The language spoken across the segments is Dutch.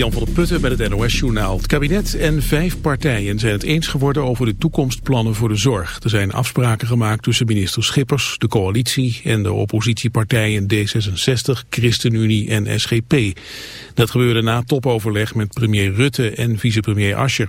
Jan van der Putten bij het NOS-journaal. Het kabinet en vijf partijen zijn het eens geworden over de toekomstplannen voor de zorg. Er zijn afspraken gemaakt tussen minister Schippers, de coalitie en de oppositiepartijen D66, ChristenUnie en SGP. Dat gebeurde na topoverleg met premier Rutte en vicepremier Ascher.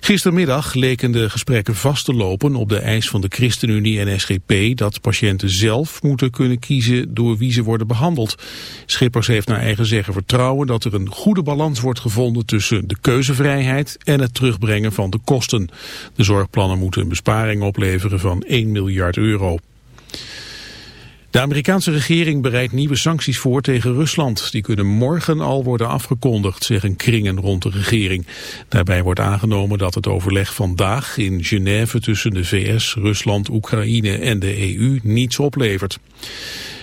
Gistermiddag leken de gesprekken vast te lopen op de eis van de ChristenUnie en SGP dat patiënten zelf moeten kunnen kiezen door wie ze worden behandeld. Schippers heeft naar eigen zeggen vertrouwen dat er een goede balans wordt gevonden tussen de keuzevrijheid en het terugbrengen van de kosten. De zorgplannen moeten een besparing opleveren van 1 miljard euro. De Amerikaanse regering bereidt nieuwe sancties voor tegen Rusland. Die kunnen morgen al worden afgekondigd, zeggen kringen rond de regering. Daarbij wordt aangenomen dat het overleg vandaag in Genève tussen de VS, Rusland, Oekraïne en de EU niets oplevert.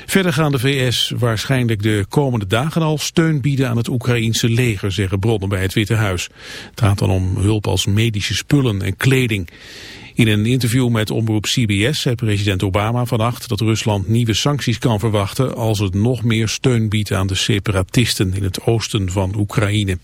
Verder gaan de VS waarschijnlijk de komende dagen al steun bieden aan het Oekraïense leger, zeggen bronnen bij het Witte Huis. Het gaat dan om hulp als medische spullen en kleding. In een interview met omroep CBS zei president Obama vannacht dat Rusland nieuwe sancties kan verwachten als het nog meer steun biedt aan de separatisten in het oosten van Oekraïne.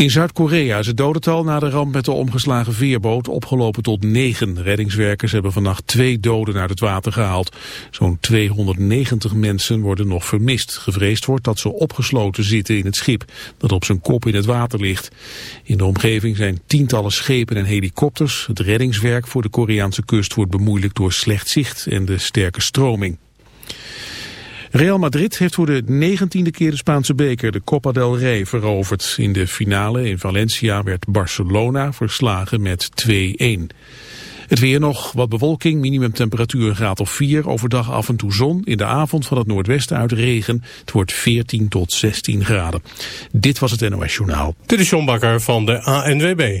In Zuid-Korea is het dodental na de ramp met de omgeslagen veerboot opgelopen tot negen. Reddingswerkers hebben vannacht twee doden uit het water gehaald. Zo'n 290 mensen worden nog vermist. Gevreesd wordt dat ze opgesloten zitten in het schip dat op zijn kop in het water ligt. In de omgeving zijn tientallen schepen en helikopters. Het reddingswerk voor de Koreaanse kust wordt bemoeilijkt door slecht zicht en de sterke stroming. Real Madrid heeft voor de negentiende keer de Spaanse beker, de Copa del Rey, veroverd. In de finale in Valencia werd Barcelona verslagen met 2-1. Het weer nog, wat bewolking, minimumtemperatuur een graad of 4, overdag af en toe zon, in de avond van het noordwesten uit regen. Het wordt 14 tot 16 graden. Dit was het NOS Journaal. Dit is John Bakker van de ANWB.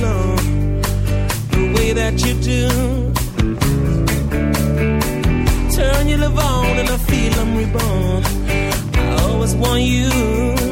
long the way that you do. Turn your love on and I feel I'm reborn. I always want you.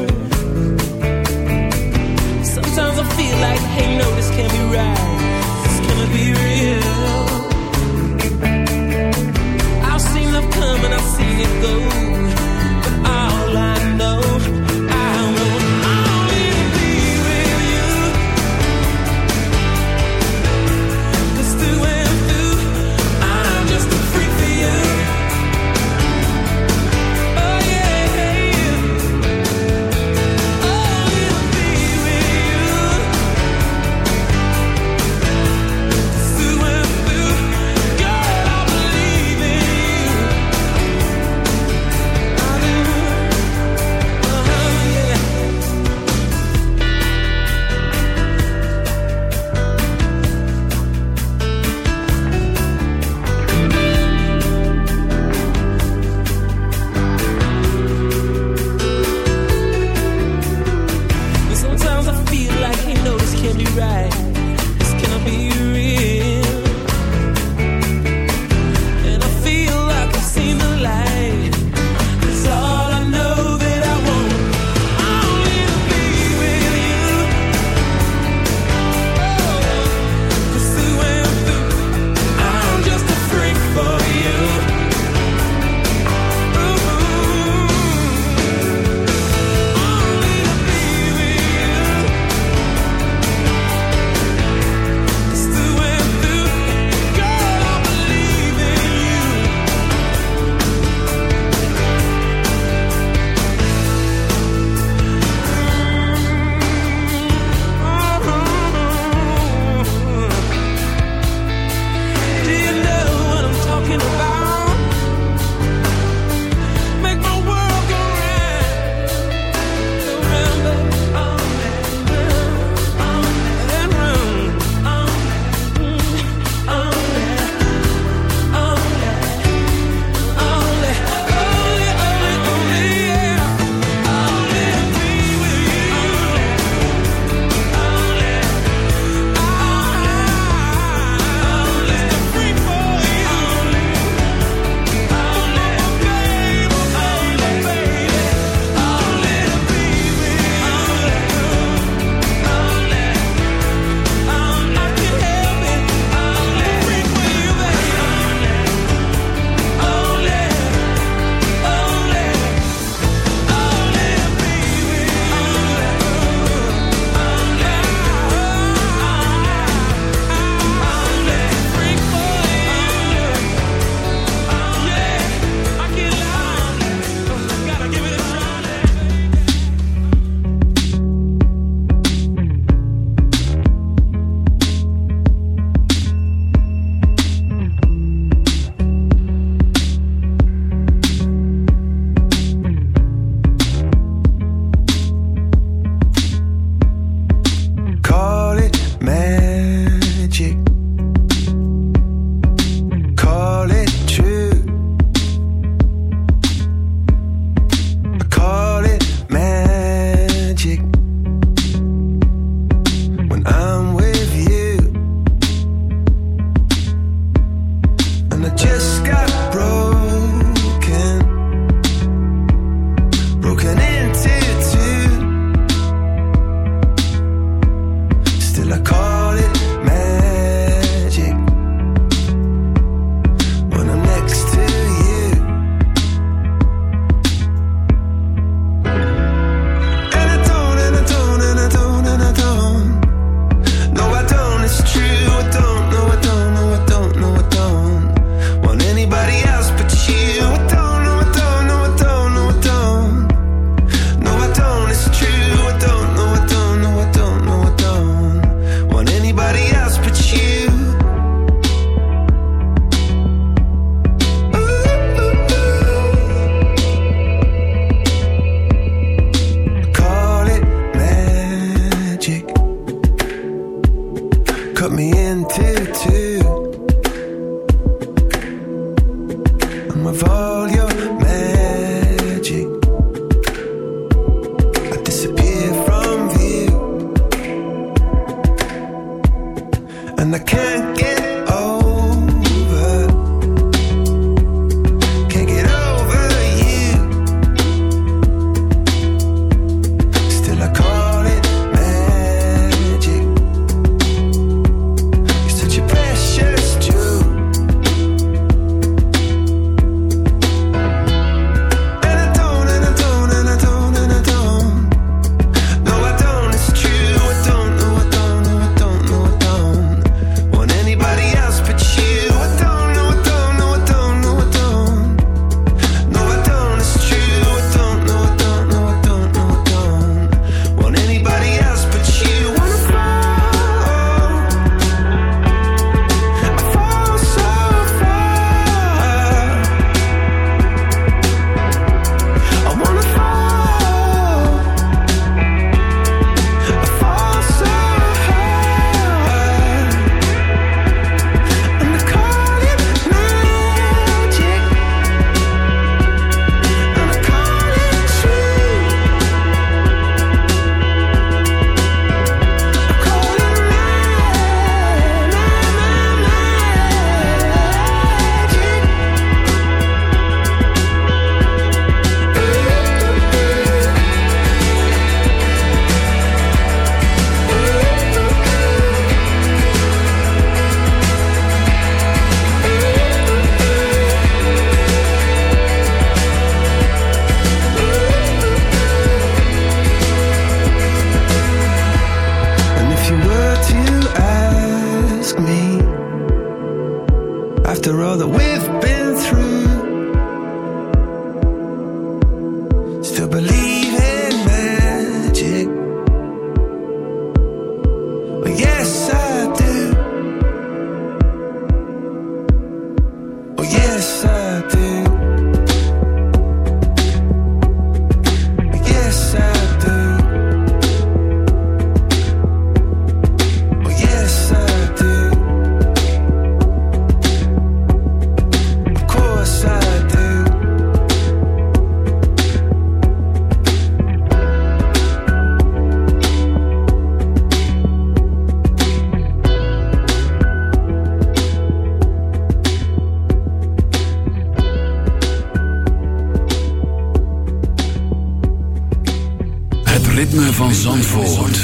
Zandvoort.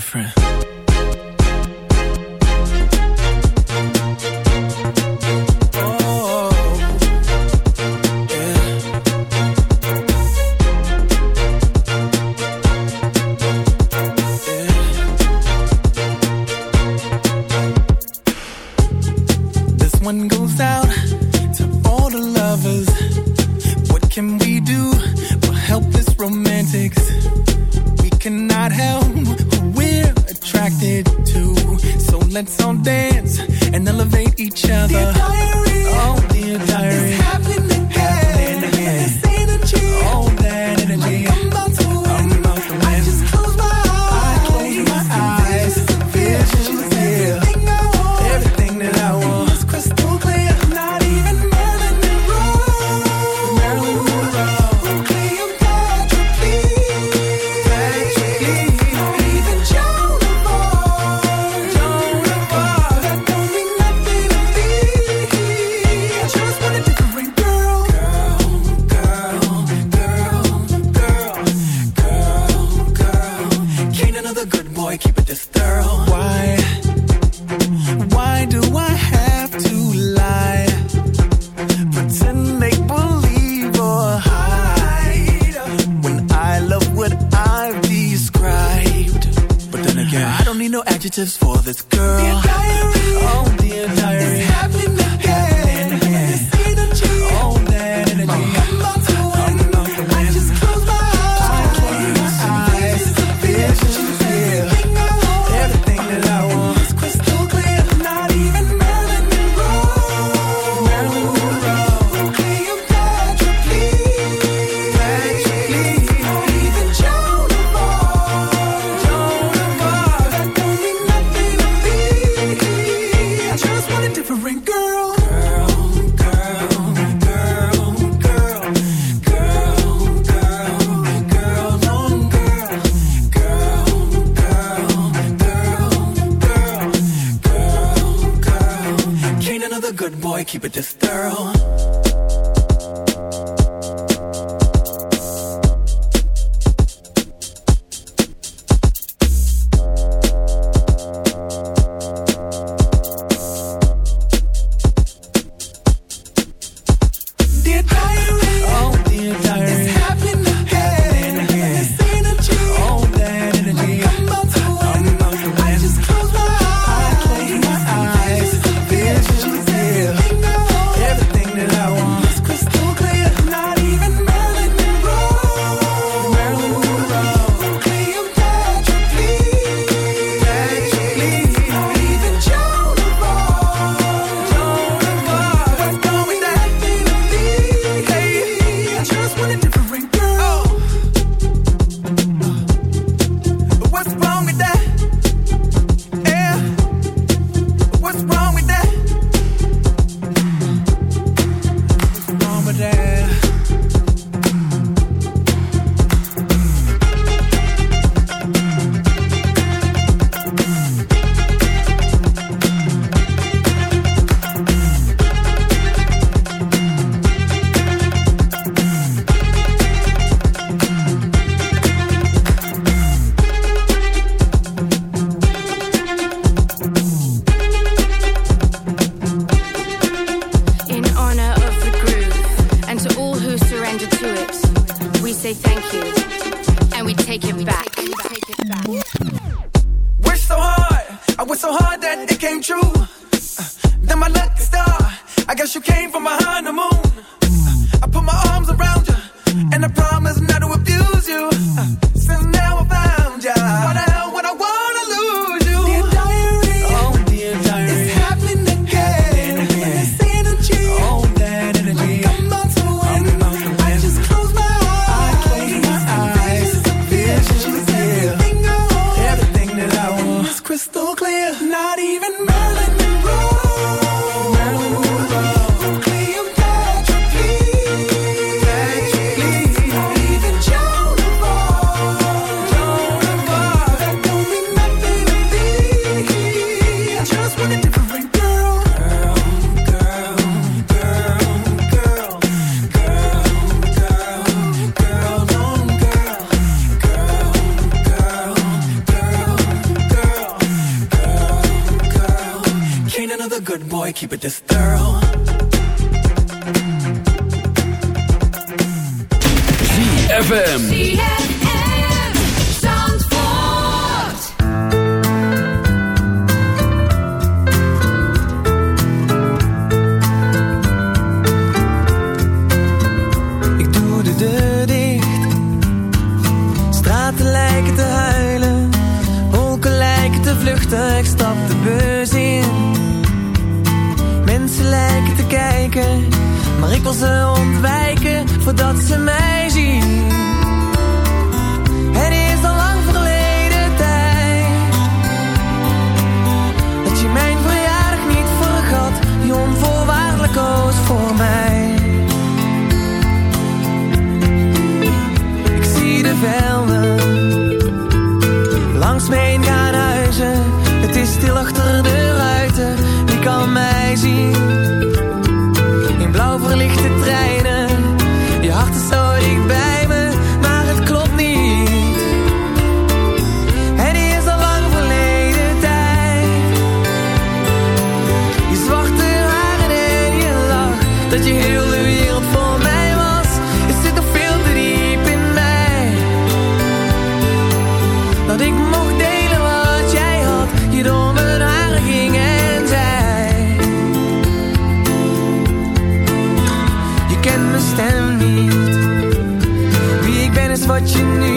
Different. Keep it this what you need.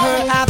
her out.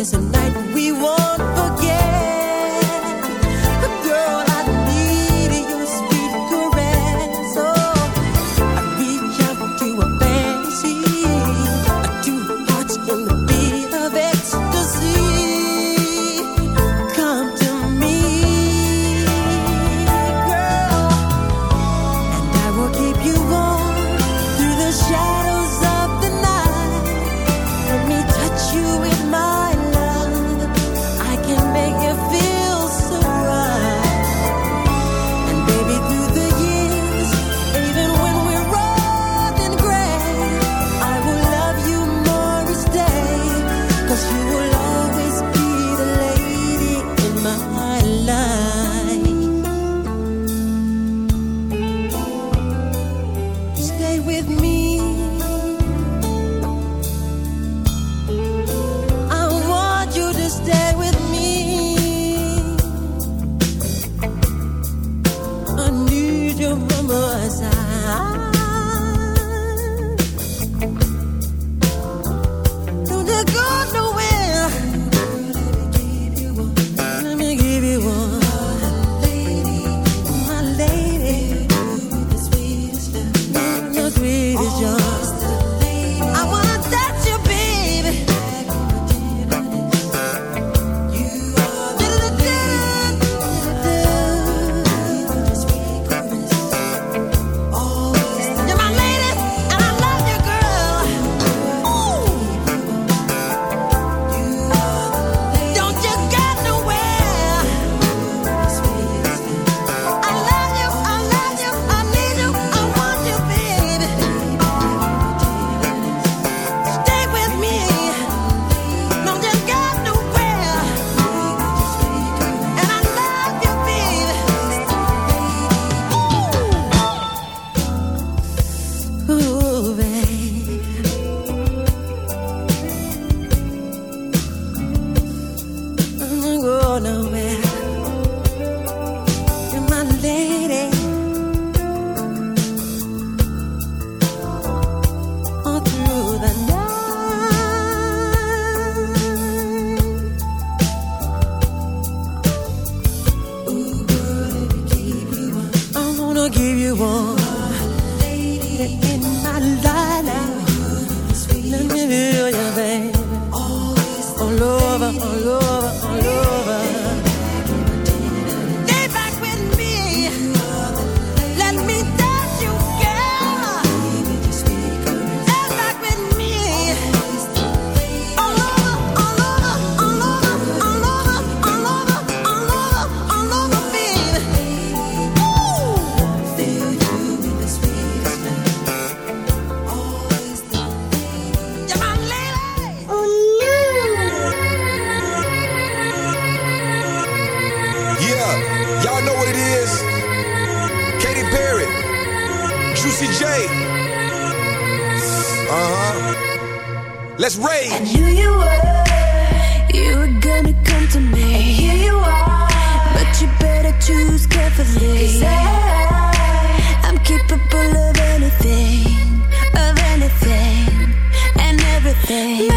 is a night we want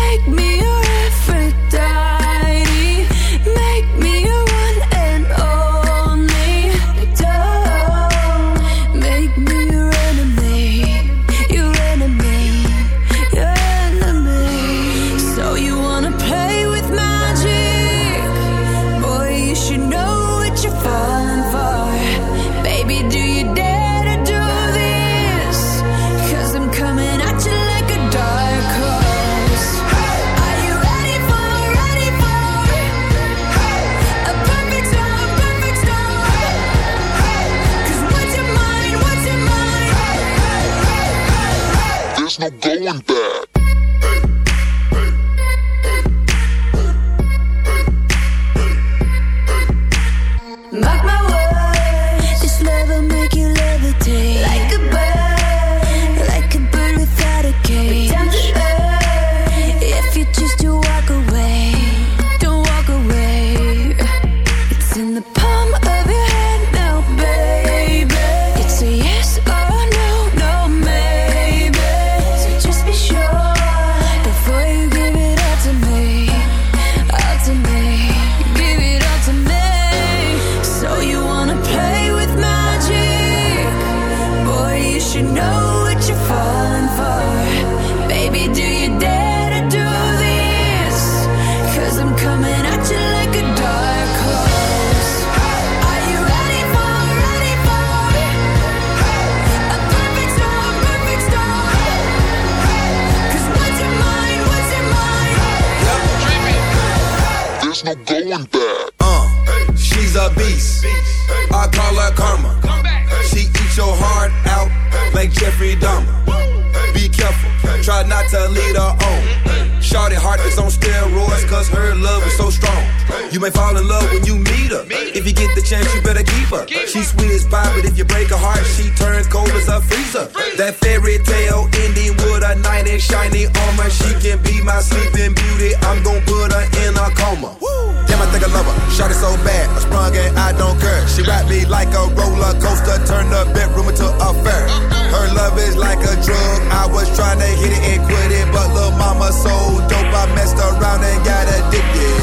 make me freedom. Be careful, try not to lead her on. Shorty heart is on steroids, cause her love is so strong. You may fall in love when you meet her. If you get the chance, you better keep her. She's sweet as pie, but if you break her heart, she turns cold as a freezer. That fairy tale ending with a knight in shiny armor. She can be my sleeping beauty. I'm gonna put her in Shot it so bad, I sprung and I don't care. She ride me like a roller coaster, turn the bedroom into a fair. Her love is like a drug. I was trying to hit it and quit it, but little mama so dope, I messed around and got addicted.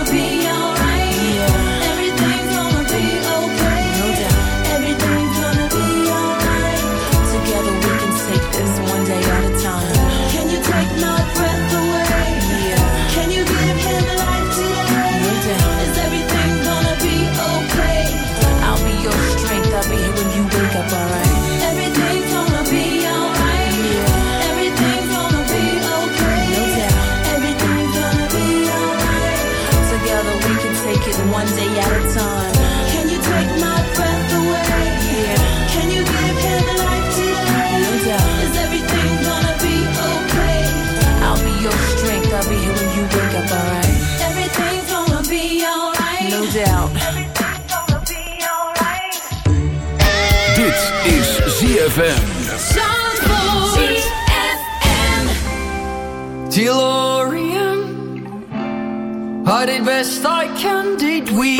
No doubt. Dit is ZFM. DeLorean, I did best I can, did we?